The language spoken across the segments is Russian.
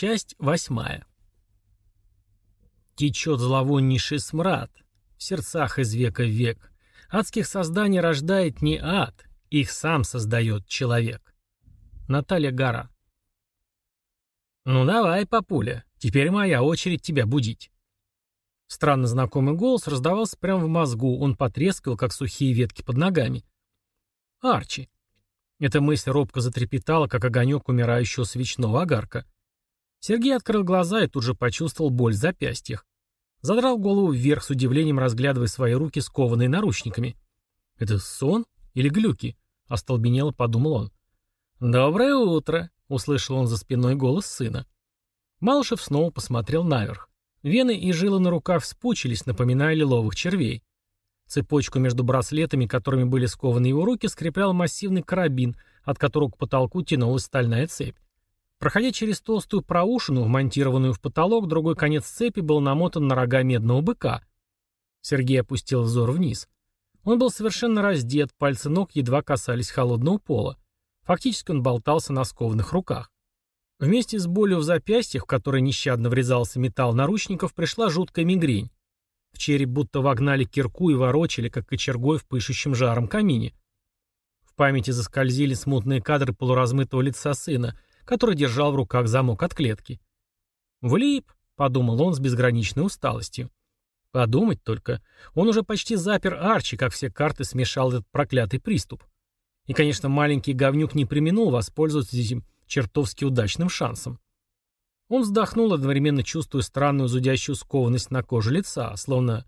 Часть восьмая. Течет зловоннейший смрад в сердцах из века в век. Адских созданий рождает не ад, их сам создает человек. Наталья Гора. «Ну давай, папуля, теперь моя очередь тебя будить». Странно знакомый голос раздавался прямо в мозгу, он потрескал, как сухие ветки под ногами. «Арчи». Эта мысль робко затрепетала, как огонек умирающего свечного огарка. Сергей открыл глаза и тут же почувствовал боль в запястьях. Задрал голову вверх с удивлением, разглядывая свои руки, скованные наручниками. «Это сон или глюки?» — остолбенело подумал он. «Доброе утро!» — услышал он за спиной голос сына. Малышев снова посмотрел наверх. Вены и жилы на руках вспучились, напоминая лиловых червей. Цепочку между браслетами, которыми были скованы его руки, скреплял массивный карабин, от которого к потолку тянулась стальная цепь. Проходя через толстую проушину, вмонтированную в потолок, другой конец цепи был намотан на рога медного быка. Сергей опустил взор вниз. Он был совершенно раздет, пальцы ног едва касались холодного пола. Фактически он болтался на скованных руках. Вместе с болью в запястьях, в которой нещадно врезался металл наручников, пришла жуткая мигрень. В череп будто вогнали кирку и ворочали, как кочергой в пышущем жаром камине. В памяти заскользили смутные кадры полуразмытого лица сына, который держал в руках замок от клетки. «Влип», — подумал он с безграничной усталостью. Подумать только, он уже почти запер Арчи, как все карты смешал этот проклятый приступ. И, конечно, маленький говнюк не применул воспользоваться этим чертовски удачным шансом. Он вздохнул, одновременно чувствуя странную зудящую скованность на коже лица, словно...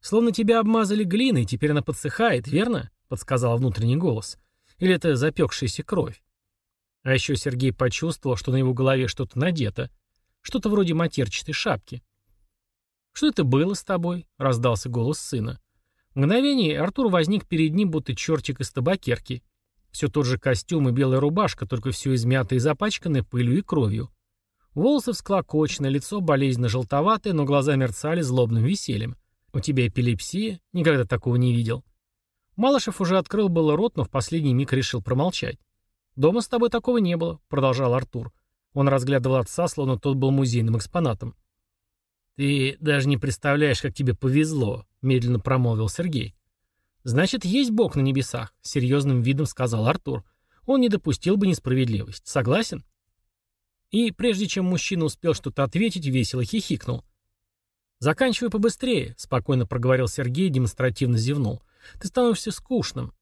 «Словно тебя обмазали глиной, теперь она подсыхает, верно?» — подсказал внутренний голос. «Или это запекшаяся кровь?» А еще Сергей почувствовал, что на его голове что-то надето. Что-то вроде матерчатой шапки. «Что это было с тобой?» — раздался голос сына. В мгновение Артур возник перед ним, будто чертик из табакерки. Все тот же костюм и белая рубашка, только все измятое и запачканное пылью и кровью. Волосы всклокочены, лицо болезненно желтоватое, но глаза мерцали злобным весельем. «У тебя эпилепсия? Никогда такого не видел». Малышев уже открыл было рот, но в последний миг решил промолчать. «Дома с тобой такого не было», — продолжал Артур. Он разглядывал отца, словно тот был музейным экспонатом. «Ты даже не представляешь, как тебе повезло», — медленно промолвил Сергей. «Значит, есть Бог на небесах», — серьезным видом сказал Артур. «Он не допустил бы несправедливость. Согласен?» И прежде чем мужчина успел что-то ответить, весело хихикнул. «Заканчивай побыстрее», — спокойно проговорил Сергей и демонстративно зевнул. «Ты становишься скучным.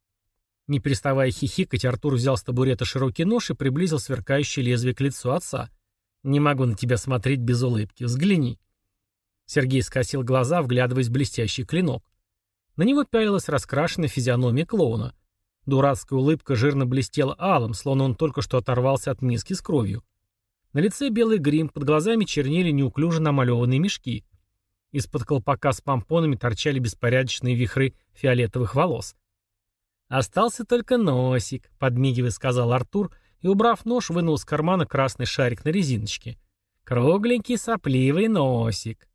Не переставая хихикать, Артур взял с табурета широкий нож и приблизил сверкающее лезвие к лицу отца. «Не могу на тебя смотреть без улыбки. Взгляни». Сергей скосил глаза, вглядываясь в блестящий клинок. На него пялилась раскрашенная физиономия клоуна. Дурацкая улыбка жирно блестела алым, словно он только что оторвался от миски с кровью. На лице белый грим, под глазами чернели неуклюже намалеванные мешки. Из-под колпака с помпонами торчали беспорядочные вихры фиолетовых волос. «Остался только носик», — подмигивая сказал Артур, и, убрав нож, вынул из кармана красный шарик на резиночке. «Кругленький сопливый носик».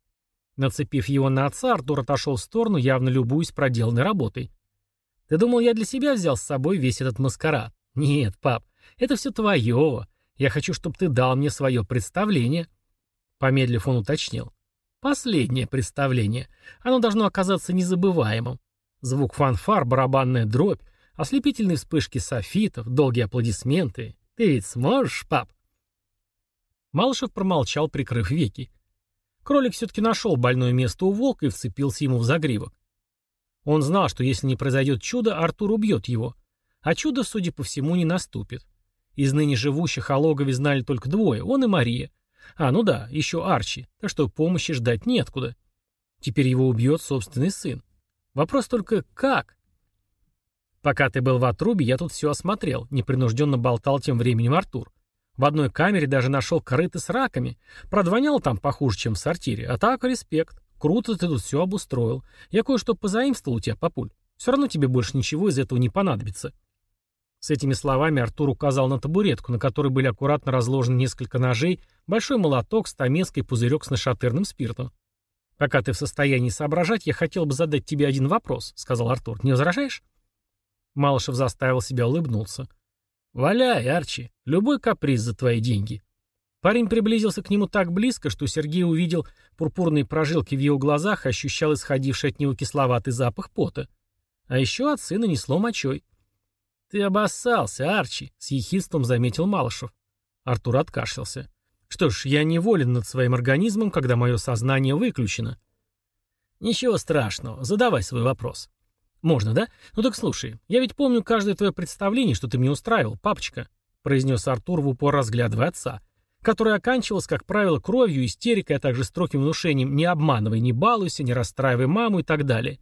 Нацепив его на отца, Артур отошел в сторону, явно любуясь проделанной работой. «Ты думал, я для себя взял с собой весь этот маскарад? Нет, пап, это все твое. Я хочу, чтобы ты дал мне свое представление». Помедлив, он уточнил. «Последнее представление. Оно должно оказаться незабываемым. Звук фанфар, барабанная дробь, ослепительные вспышки софитов, долгие аплодисменты. Ты ведь сможешь, пап? Малышев промолчал, прикрыв веки. Кролик все-таки нашел больное место у волка и вцепился ему в загривок. Он знал, что если не произойдет чудо, Артур убьет его. А чудо, судя по всему, не наступит. Из ныне живущих о логове знали только двое, он и Мария. А, ну да, еще Арчи, так что помощи ждать неоткуда. Теперь его убьет собственный сын. Вопрос только как? Пока ты был в отрубе, я тут все осмотрел, непринужденно болтал тем временем Артур. В одной камере даже нашел корыто с раками. Продвонял там похуже, чем в сортире. А так, респект. Круто ты тут все обустроил. Я кое-что позаимствовал у тебя, папуль. Все равно тебе больше ничего из этого не понадобится. С этими словами Артур указал на табуретку, на которой были аккуратно разложены несколько ножей, большой молоток, стамеска и пузырек с нашатырным спиртом. «Пока ты в состоянии соображать, я хотел бы задать тебе один вопрос», — сказал Артур. «Не возражаешь?» Малышев заставил себя улыбнуться. «Валяй, Арчи, любой каприз за твои деньги». Парень приблизился к нему так близко, что Сергей увидел пурпурные прожилки в его глазах и ощущал исходивший от него кисловатый запах пота. А еще от сына несло мочой. «Ты обоссался, Арчи», — с ехидством заметил Малышев. Артур откашлялся. «Что ж, я неволен над своим организмом, когда мое сознание выключено». «Ничего страшного, задавай свой вопрос». «Можно, да? Ну так слушай, я ведь помню каждое твое представление, что ты мне устраивал, папочка», произнес Артур в упор, разглядывая отца, которое оканчивалось, как правило, кровью, истерикой, а также строгим внушением «не обманывай, не балуйся, не расстраивай маму» и так далее.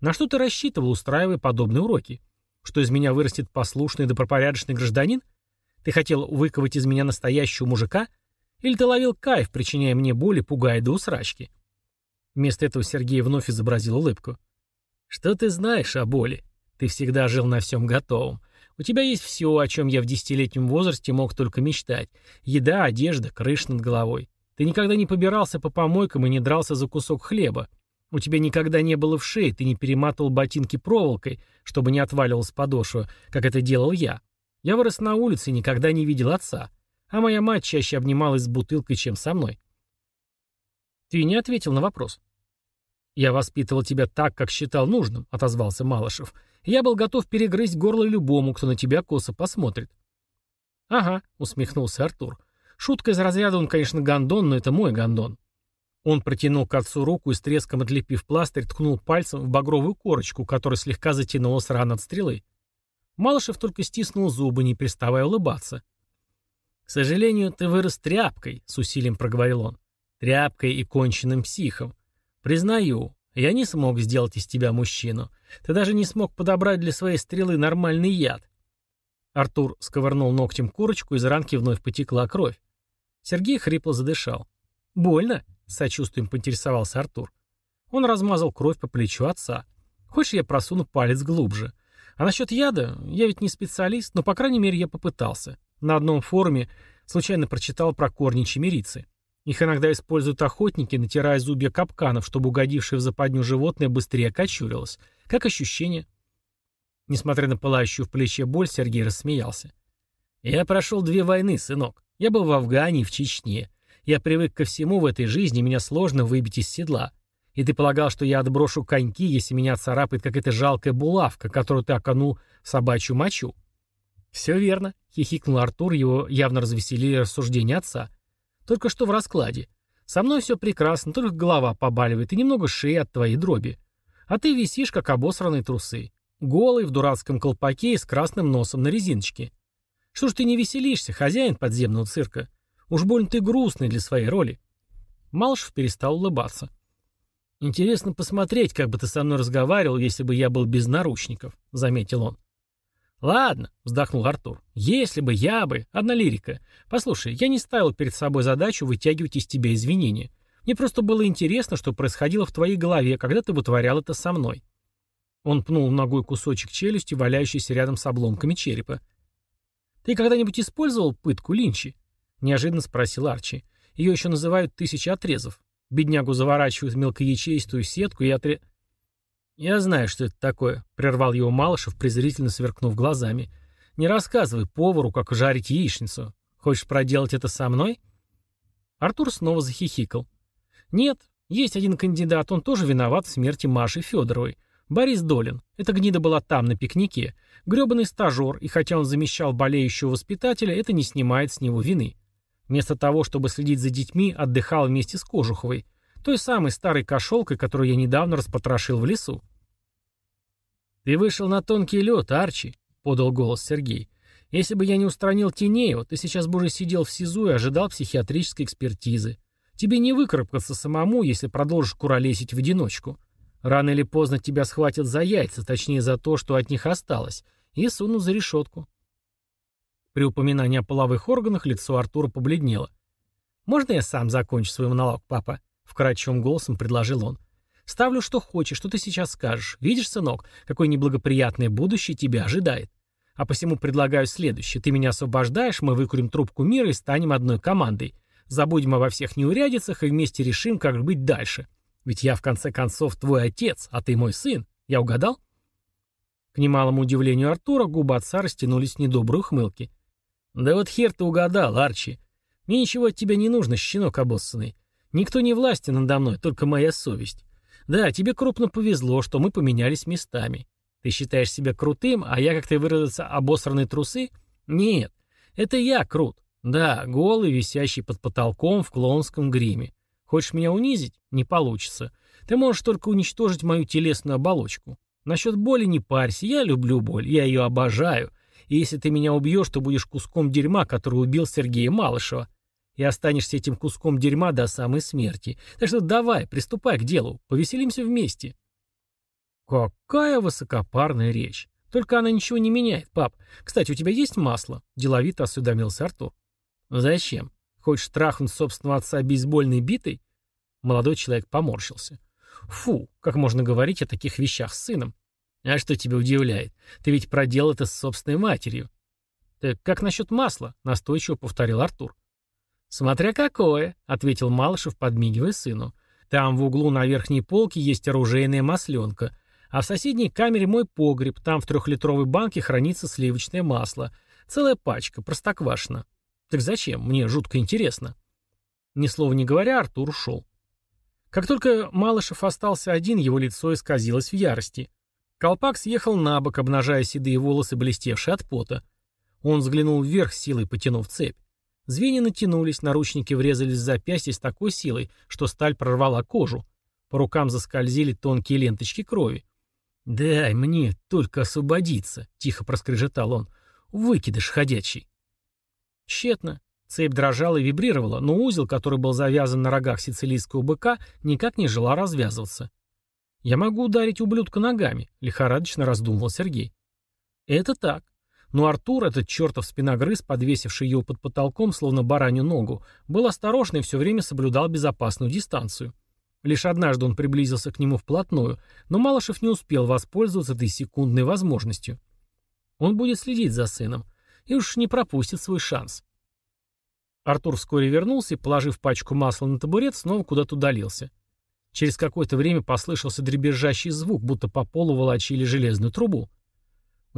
На что ты рассчитывал, устраивая подобные уроки? Что из меня вырастет послушный добропорядочный гражданин? Ты хотел выковать из меня настоящего мужика? Или ты ловил кайф, причиняя мне боль и пугая до усрачки?» Вместо этого Сергей вновь изобразил улыбку. «Что ты знаешь о боли? Ты всегда жил на всем готовом. У тебя есть все, о чем я в десятилетнем возрасте мог только мечтать. Еда, одежда, крыша над головой. Ты никогда не побирался по помойкам и не дрался за кусок хлеба. У тебя никогда не было в шее, ты не перематывал ботинки проволокой, чтобы не отваливалась подошва, как это делал я. Я вырос на улице и никогда не видел отца. А моя мать чаще обнималась с бутылкой, чем со мной. Ты не ответил на вопрос. «Я воспитывал тебя так, как считал нужным», — отозвался Малышев. «Я был готов перегрызть горло любому, кто на тебя косо посмотрит». «Ага», — усмехнулся Артур. «Шутка из разряда он, конечно, гондон, но это мой гондон». Он протянул к отцу руку и с треском отлепив пластырь, ткнул пальцем в багровую корочку, которая слегка затянулась ран от стрелы. Малышев только стиснул зубы, не переставая улыбаться. «К сожалению, ты вырос тряпкой», — с усилием проговорил он. «Тряпкой и конченным психом. Признаю, я не смог сделать из тебя мужчину. Ты даже не смог подобрать для своей стрелы нормальный яд. Артур сковырнул ногтем курочку, из ранки вновь потекла кровь. Сергей хрипло задышал. «Больно?» — сочувствием поинтересовался Артур. Он размазал кровь по плечу отца. «Хочешь, я просуну палец глубже? А насчет яда? Я ведь не специалист, но, по крайней мере, я попытался. На одном форуме случайно прочитал про корни чемерицы. Их иногда используют охотники, натирая зубья капканов, чтобы угодившее в западню животное быстрее окочурилось. Как ощущение? Несмотря на пылающую в плече боль, Сергей рассмеялся. «Я прошел две войны, сынок. Я был в Афгане и в Чечне. Я привык ко всему в этой жизни, меня сложно выбить из седла. И ты полагал, что я отброшу коньки, если меня царапает какая-то жалкая булавка, которую ты окунул в собачью мочу?» «Все верно», — хихикнул Артур, его явно развеселили рассуждения отца. Только что в раскладе. Со мной все прекрасно, только голова побаливает и немного шеи от твоей дроби. А ты висишь, как обосранные трусы. Голый, в дурацком колпаке и с красным носом на резиночке. Что ж ты не веселишься, хозяин подземного цирка? Уж больно ты грустный для своей роли. Малышев перестал улыбаться. «Интересно посмотреть, как бы ты со мной разговаривал, если бы я был без наручников», — заметил он. «Ладно», — вздохнул Артур. «Если бы, я бы. Одна лирика. Послушай, я не ставил перед собой задачу вытягивать из тебя извинения. Мне просто было интересно, что происходило в твоей голове, когда ты вытворял это со мной». Он пнул ногой кусочек челюсти, валяющийся рядом с обломками черепа. «Ты когда-нибудь использовал пытку Линчи?» — неожиданно спросил Арчи. «Ее еще называют тысяча отрезов. Беднягу заворачивают в мелкоячеистую сетку и отре...» «Я знаю, что это такое», — прервал его Малышев, презрительно сверкнув глазами. «Не рассказывай повару, как жарить яичницу. Хочешь проделать это со мной?» Артур снова захихикал. «Нет, есть один кандидат, он тоже виноват в смерти Маши Федоровой. Борис Долин. Эта гнида была там, на пикнике. Гребаный стажер, и хотя он замещал болеющего воспитателя, это не снимает с него вины. Вместо того, чтобы следить за детьми, отдыхал вместе с Кожуховой. Той самой старой кошелкой, которую я недавно распотрошил в лесу. «Ты вышел на тонкий лед, Арчи», — подал голос Сергей. «Если бы я не устранил Тинеева, ты сейчас бы уже сидел в СИЗО и ожидал психиатрической экспертизы. Тебе не выкарабкаться самому, если продолжишь куролесить в одиночку. Рано или поздно тебя схватят за яйца, точнее за то, что от них осталось, и сунут за решетку». При упоминании о половых органах лицо Артура побледнело. «Можно я сам закончу свой монолог, папа?» Вкрадчивым голосом предложил он. «Ставлю, что хочешь, что ты сейчас скажешь. Видишь, сынок, какое неблагоприятное будущее тебя ожидает. А посему предлагаю следующее. Ты меня освобождаешь, мы выкурим трубку мира и станем одной командой. Забудем обо всех неурядицах и вместе решим, как быть дальше. Ведь я, в конце концов, твой отец, а ты мой сын. Я угадал?» К немалому удивлению Артура губы отца растянулись в недобрые ухмылки. «Да вот хер ты угадал, Арчи. Мне ничего от тебя не нужно, щенок обоссанный. Никто не властен надо мной, только моя совесть. Да, тебе крупно повезло, что мы поменялись местами. Ты считаешь себя крутым, а я, как ты выразился, обосранные трусы? Нет, это я крут. Да, голый, висящий под потолком в клоунском гриме. Хочешь меня унизить? Не получится. Ты можешь только уничтожить мою телесную оболочку. Насчет боли не парься, я люблю боль, я ее обожаю. И если ты меня убьешь, то будешь куском дерьма, который убил Сергея Малышева и останешься этим куском дерьма до самой смерти. Так что давай, приступай к делу, повеселимся вместе». «Какая высокопарная речь! Только она ничего не меняет, пап. Кстати, у тебя есть масло?» – деловито осведомился Артур. «Зачем? Хочешь трахнуть собственного отца бейсбольной битой?» Молодой человек поморщился. «Фу, как можно говорить о таких вещах с сыном? А что тебя удивляет? Ты ведь проделал это с собственной матерью». «Так как насчет масла?» – настойчиво повторил Артур. «Смотря какое», — ответил Малышев, подмигивая сыну. «Там в углу на верхней полке есть оружейная масленка, а в соседней камере мой погреб, там в трехлитровой банке хранится сливочное масло. Целая пачка, простоквашино. Так зачем? Мне жутко интересно». Ни слова не говоря, Артур ушел. Как только Малышев остался один, его лицо исказилось в ярости. Колпак съехал на бок, обнажая седые волосы, блестевшие от пота. Он взглянул вверх, силой потянув цепь. Звенья натянулись, наручники врезались в запястье с такой силой, что сталь прорвала кожу. По рукам заскользили тонкие ленточки крови. «Дай мне только освободиться», — тихо проскрежетал он. «Выкидыш ходячий». Тщетно. Цепь дрожала и вибрировала, но узел, который был завязан на рогах сицилийского быка, никак не желал развязываться. «Я могу ударить ублюдка ногами», — лихорадочно раздумывал Сергей. «Это так. Но Артур, этот чертов спиногрыз, подвесивший его под потолком, словно баранью ногу, был осторожен и все время соблюдал безопасную дистанцию. Лишь однажды он приблизился к нему вплотную, но Малышев не успел воспользоваться этой секундной возможностью. Он будет следить за сыном и уж не пропустит свой шанс. Артур вскоре вернулся и, положив пачку масла на табурет, снова куда-то удалился. Через какое-то время послышался дребезжащий звук, будто по полу волочили железную трубу.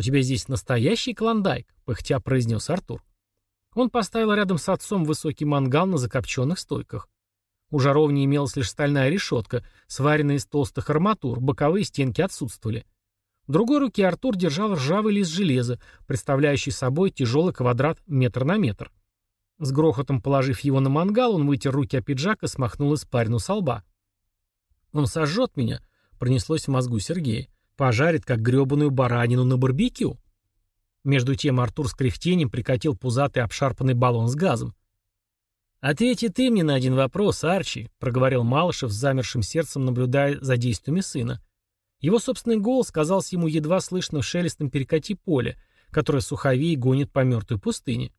«У тебя здесь настоящий клондайк», — пыхтя произнес Артур. Он поставил рядом с отцом высокий мангал на закопченных стойках. У жаровни имелась лишь стальная решетка, сваренная из толстых арматур, боковые стенки отсутствовали. В другой руке Артур держал ржавый лист железа, представляющий собой тяжелый квадрат метр на метр. С грохотом положив его на мангал, он вытер руки о пиджак и смахнул испарину со лба. «Он сожжет меня», — пронеслось в мозгу Сергея. Пожарит, как гребаную баранину на барбекю. Между тем Артур с кряхтением прикатил пузатый обшарпанный баллон с газом. «Ответь и ты мне на один вопрос, Арчи», — проговорил Малышев с замершим сердцем, наблюдая за действиями сына. Его собственный голос казался ему едва слышным шелестом перекати поля, которое суховей гонит по мертвой пустыне.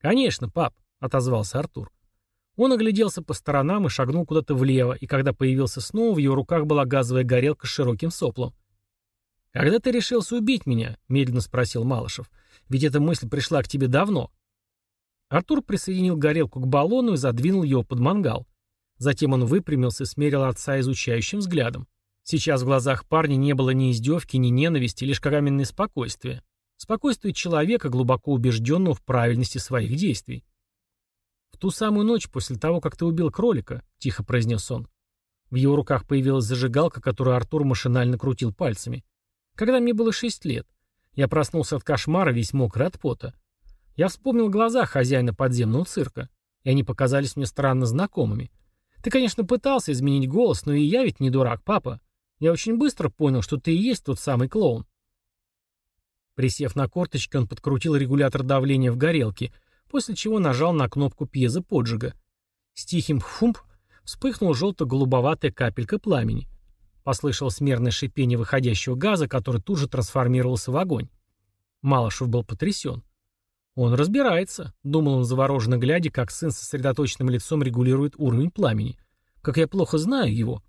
«Конечно, пап», — отозвался Артур. Он огляделся по сторонам и шагнул куда-то влево, и когда появился снова, в его руках была газовая горелка с широким соплом. «Когда ты решился убить меня?» — медленно спросил Малышев. «Ведь эта мысль пришла к тебе давно». Артур присоединил горелку к баллону и задвинул его под мангал. Затем он выпрямился и смерил отца изучающим взглядом. Сейчас в глазах парня не было ни издевки, ни ненависти, лишь каменное спокойствие. Спокойствие человека, глубоко убежденного в правильности своих действий. «В ту самую ночь после того, как ты убил кролика», — тихо произнес он. В его руках появилась зажигалка, которую Артур машинально крутил пальцами. Когда мне было шесть лет, я проснулся от кошмара, весь мокрый от пота. Я вспомнил глаза хозяина подземного цирка, и они показались мне странно знакомыми. Ты, конечно, пытался изменить голос, но и я ведь не дурак, папа. Я очень быстро понял, что ты и есть тот самый клоун. Присев на корточки, он подкрутил регулятор давления в горелке, после чего нажал на кнопку пьезоподжига. С тихим хумп вспыхнула желто-голубоватая капелька пламени. Послышалось мерное шипение выходящего газа, который тут же трансформировался в огонь. Малышев был потрясен. «Он разбирается», — думал он завороженно глядя, как сын со сосредоточенным лицом регулирует уровень пламени. «Как я плохо знаю его».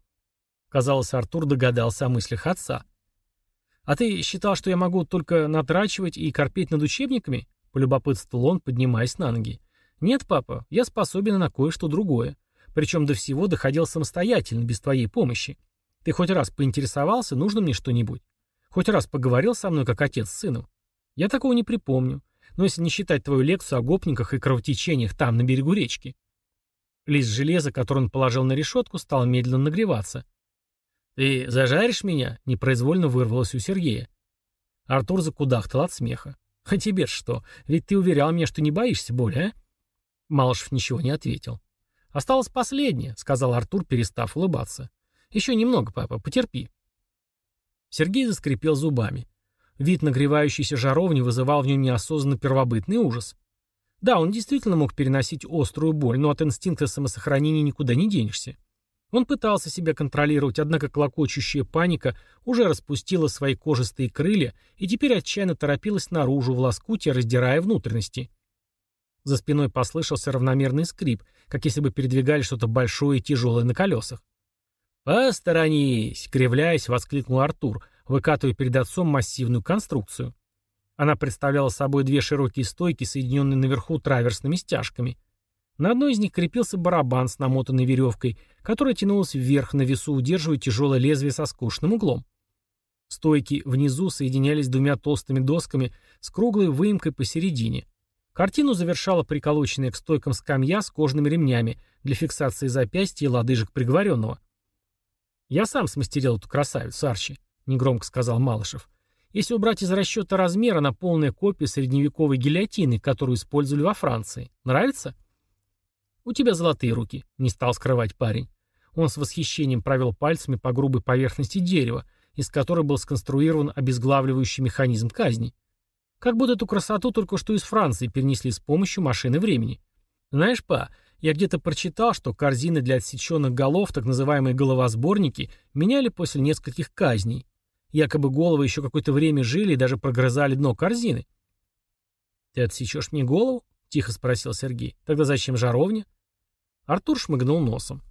Казалось, Артур догадался о мыслях отца. «А ты считал, что я могу только натрачивать и корпеть над учебниками?» — полюбопытствовал он, поднимаясь на ноги. «Нет, папа, я способен на кое-что другое. Причем до всего доходил самостоятельно, без твоей помощи. Ты хоть раз поинтересовался, нужно мне что-нибудь? Хоть раз поговорил со мной, как отец с сыном? Я такого не припомню. Но если не считать твою лекцию о гопниках и кровотечениях там, на берегу речки. Лист железа, который он положил на решетку, стал медленно нагреваться. «Ты зажаришь меня?» — непроизвольно вырвалось у Сергея. Артур закудахтал от смеха. «А тебе что? Ведь ты уверял меня, что не боишься боли, а?» Малышев ничего не ответил. «Осталось последнее», — сказал Артур, перестав улыбаться. «Еще немного, папа, потерпи». Сергей заскрипел зубами. Вид нагревающейся жаровни вызывал в нем неосознанно первобытный ужас. Да, он действительно мог переносить острую боль, но от инстинкта самосохранения никуда не денешься. Он пытался себя контролировать, однако клокочущая паника уже распустила свои кожистые крылья и теперь отчаянно торопилась наружу в лоскуте, раздирая внутренности. За спиной послышался равномерный скрип, как если бы передвигали что-то большое и тяжелое на колесах. «Посторонись!» — кривляясь, воскликнул Артур, выкатывая перед отцом массивную конструкцию. Она представляла собой две широкие стойки, соединенные наверху траверсными стяжками. На одной из них крепился барабан с намотанной веревкой, которая тянулась вверх на весу, удерживая тяжелое лезвие со скошенным углом. Стойки внизу соединялись двумя толстыми досками с круглой выемкой посередине. Картину завершала приколоченная к стойкам скамья с кожаными ремнями для фиксации запястья и лодыжек приговоренного. «Я сам смастерил эту красавицу, Арчи», — негромко сказал Малышев. «Если убрать из расчета размер, она полная копия средневековой гильотины, которую использовали во Франции. Нравится?» «У тебя золотые руки», — не стал скрывать парень. Он с восхищением провел пальцами по грубой поверхности дерева, из которой был сконструирован обезглавливающий механизм казни. Как будто эту красоту только что из Франции перенесли с помощью машины времени. Знаешь, па, я где-то прочитал, что корзины для отсеченных голов, так называемые головосборники, меняли после нескольких казней. Якобы головы еще какое-то время жили и даже прогрызали дно корзины. «Ты отсечешь мне голову?» — тихо спросил Сергей. «Тогда зачем жаровня?» Артур шмыгнул носом.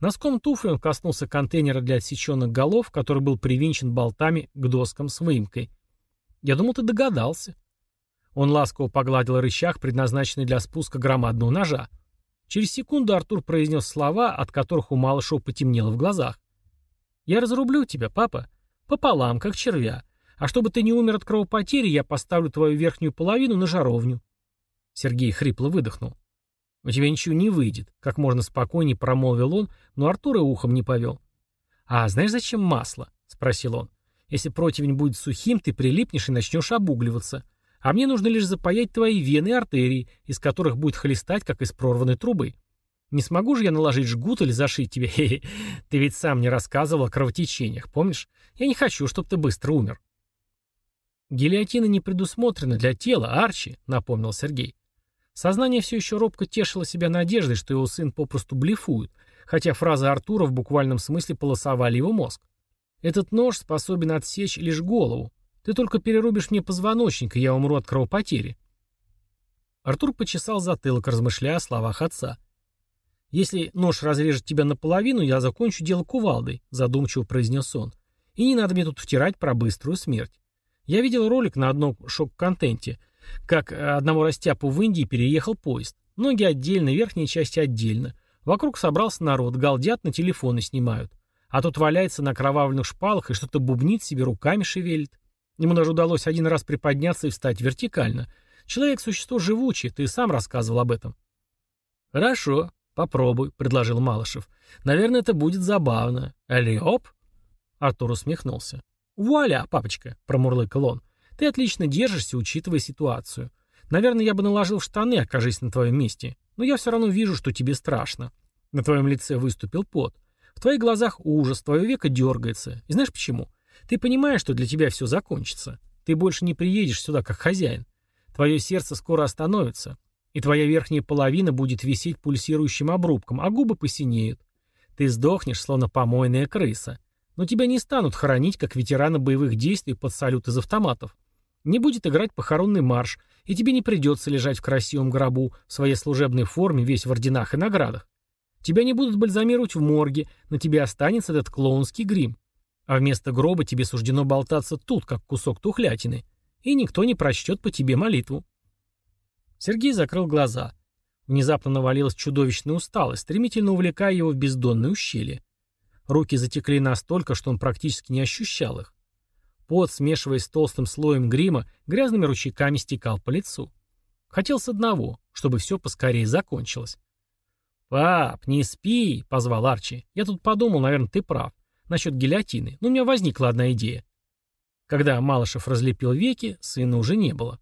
Носком туфли он коснулся контейнера для отсеченных голов, который был привинчен болтами к доскам с выемкой. «Я думал, ты догадался». Он ласково погладил рычаг, предназначенный для спуска громадного ножа. Через секунду Артур произнес слова, от которых у малышева потемнело в глазах. «Я разрублю тебя, папа. Пополам, как червя. А чтобы ты не умер от кровопотери, я поставлю твою верхнюю половину на жаровню». Сергей хрипло выдохнул. «У тебя ничего не выйдет», — как можно спокойнее промолвил он, но Артур и ухом не повел. «А знаешь, зачем масло?» — спросил он. «Если противень будет сухим, ты прилипнешь и начнешь обугливаться. А мне нужно лишь запаять твои вены и артерии, из которых будет хлестать, как из прорванной трубы. Не смогу же я наложить жгут или зашить тебе? Хе -хе. Ты ведь сам мне рассказывал о кровотечениях, помнишь? Я не хочу, чтобы ты быстро умер». «Гильотина не предусмотрена для тела, Арчи», — напомнил Сергей. Сознание все еще робко тешило себя надеждой, что его сын попросту блефует, хотя фразы Артура в буквальном смысле полосовали его мозг. «Этот нож способен отсечь лишь голову. Ты только перерубишь мне позвоночник, и я умру от кровопотери». Артур почесал затылок, размышляя о словах отца. «Если нож разрежет тебя наполовину, я закончу дело кувалдой», — задумчиво произнес он. «И не надо мне тут втирать про быструю смерть. Я видел ролик на одном шок-контенте — как одному растяпу в Индии переехал поезд. Ноги отдельно, верхняя часть отдельно. Вокруг собрался народ, галдят, на телефоны снимают. А тот валяется на кровавленных шпалах и что-то бубнит себе, руками шевелит. Ему даже удалось один раз приподняться и встать вертикально. Человек — существо живучее, ты сам рассказывал об этом. «Хорошо, попробуй», — предложил Малышев. «Наверное, это будет забавно». «Алиоп?» Артур усмехнулся. «Вуаля, папочка», — промурлыкал он. Ты отлично держишься, учитывая ситуацию. Наверное, я бы наложил штаны, окажись на твоем месте. Но я все равно вижу, что тебе страшно. На твоем лице выступил пот. В твоих глазах ужас, твое веко дергается. И знаешь почему? Ты понимаешь, что для тебя все закончится. Ты больше не приедешь сюда как хозяин. Твое сердце скоро остановится. И твоя верхняя половина будет висеть пульсирующим обрубком, а губы посинеют. Ты сдохнешь, словно помойная крыса. Но тебя не станут хоронить, как ветерана боевых действий под салют из автоматов. Не будет играть похоронный марш, и тебе не придется лежать в красивом гробу в своей служебной форме, весь в орденах и наградах. Тебя не будут бальзамировать в морге, на тебе останется этот клоунский грим. А вместо гроба тебе суждено болтаться тут, как кусок тухлятины, и никто не прочтет по тебе молитву. Сергей закрыл глаза. Внезапно навалилась чудовищная усталость, стремительно увлекая его в бездонное ущелье. Руки затекли настолько, что он практически не ощущал их. Пот, смешиваясь с толстым слоем грима, грязными ручейками стекал по лицу. Хотел с одного, чтобы все поскорее закончилось. «Пап, не спи!» — позвал Арчи. «Я тут подумал, наверное, ты прав. Насчет гильотины. Но у меня возникла одна идея». Когда Малышев разлепил веки, сына уже не было.